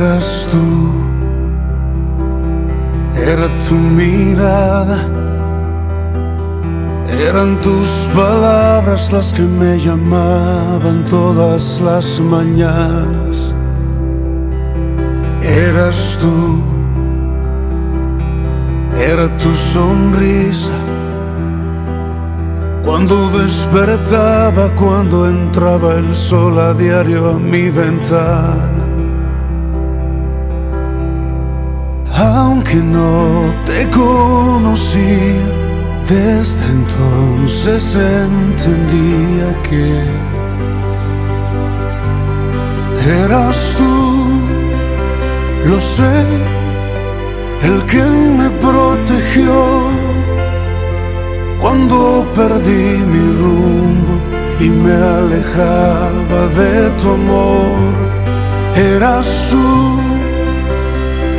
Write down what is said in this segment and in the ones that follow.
Eras tú, era tu mirada, eran tus palabras las que me llamaban todas las mañanas. Eras tú, era tu sonrisa. Cuando despertaba, cuando entraba el sol a diario a mi ventana. Te conocía, desde entonces entendía que eras tú, lo sé, el que me protegió cuando perdí mi rumbo y me alejaba de tu amor. Eras tú.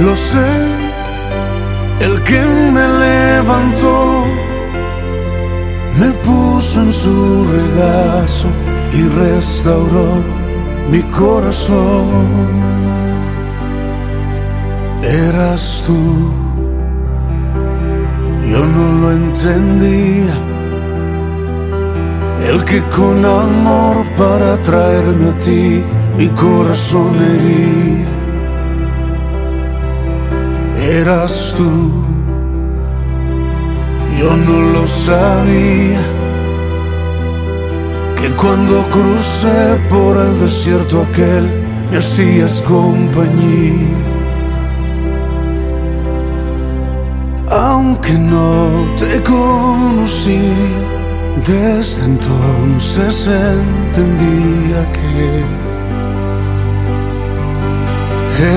Lo sé, el que me levantó, me puso en su regazo y restauró mi corazón. Eras tú, yo no lo entendía, el que con amor para traerme a ti mi corazón hería eras tú. Yo no lo sabía, que cuando crucé por el desierto aquel me hacías compañía. Aunque no te conocí, desde entonces entendía que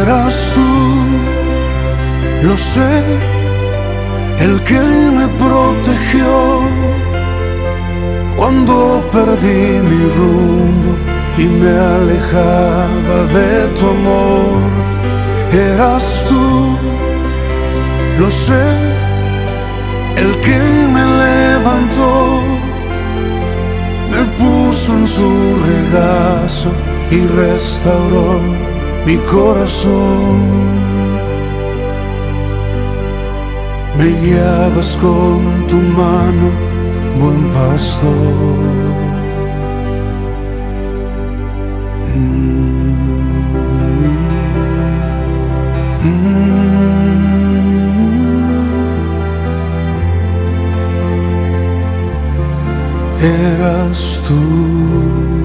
eras tú lo sé, el que me protegió cuando perdí mi rumbo y me alejaba de tu amor. Eras tú, lo sé, el que me levantó, me puso en su regazo y restauró mi corazón. Me guiabas con tu mano, buen pastor. Eras tú.